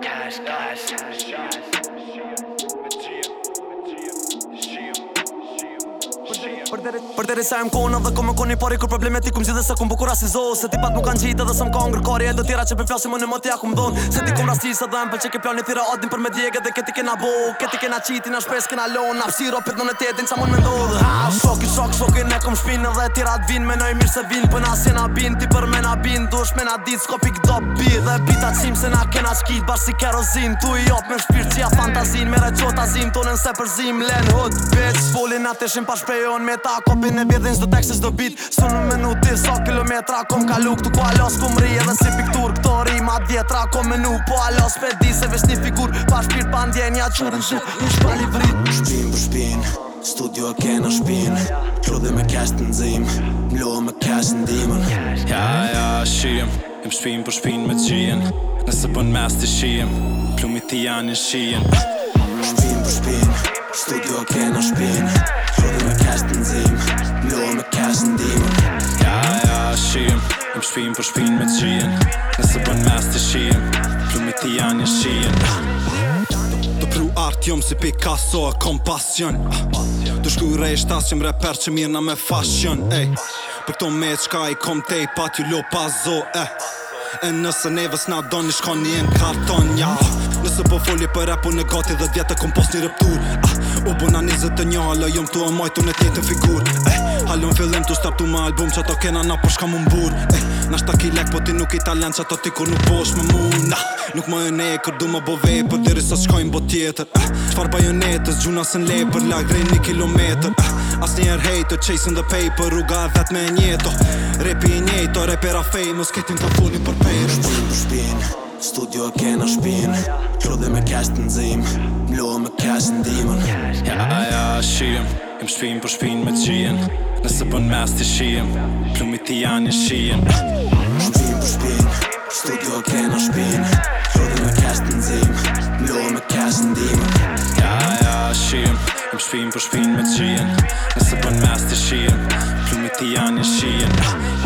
Cash, cash, cash, cash Për deri sa e kona dhe ko më koni pari Kur problemet i kum gjithë dhe se kum bukura si zo Se ti pat më kanë gjitë dhe se më ka ngrë kari E do tira që për më në moti tja ku më dhonë Se ti kum rastisa dhe më për që ke plani thira odin për me djegë Dhe këti kena bo, këti kena qiti, na shpes, kena lonë Na pësiro për në në tjetin që më në mendo dhe Ha, shok, kom shpinë dhe tirat vinë, vin noi mirë se vin po na na bin ti për me na bin dush me na ditë sco pik do bi dhe bita sim se na kena skit bash si kerozin tu i jap me shpirt si a fantazin me racota zim Tonën se përzim len hot bitch folin atë shim pa shpejon me ta kopin e birrin çdo tekse çdo bit so në minutë so kilometra kom kaluk tu ka los ku ri edhe si piktur këto ma djetra kom menu po alo los pe di se vesh një figur pa shpirt pa ndjenja çurën shit ish pa librit shpin shpin Studio e kena shpin Klodhe me cash të nëzim Mlohe me cash në dimën Ja, ja, shim Im shpin për shpin me gjin Nëse pën mes të shim Plumi të janë i shien Shpin për shpin Studio e kena shpin Klodhe me cash të nëzim jom si Picasso e kompasion Të shku i rej shtas që mre që mirë na me fashion ey. Për këto me qka i kom te i pat ju lo pazo eh. E nëse neves na do një shko një në karton ja. Nëse po foli për repu në gati dhe djetë e kom pos një reptur ah. U buna një zëtë një halë jom t'u amajtu në tjetën figur eh. Halon fillim t'u startu me album që ato kena na përshka po më mbur eh. Në shta ki lek po ti nuk i talen që ato ti kur nuk bosh me muna Nuk më ne e kërdu du bo bove për po diri sa shkojnë bo tjetër Qfar pa jën e se le për lak rej një kilometr eh. As njer hejtër, chasing the paper, rruga vet me njeto Repi i njeto, repera famous, ketin të funi për pejrë për shpin, studio e kena shpin Kjo dhe me cash të nëzim, me cash të ndimën Ja, ja, shirim, Im shpin për shpin me qien Nëse bën mes të shien Plumi të janë një shien Shpin për shpin Studio kena shpin Lodhe me kesh të nëzim Lodhe me kesh të ndim Ja, ja, shien Im shpin për shpin me qien Nëse bën mes të shien Plumi të janë një shien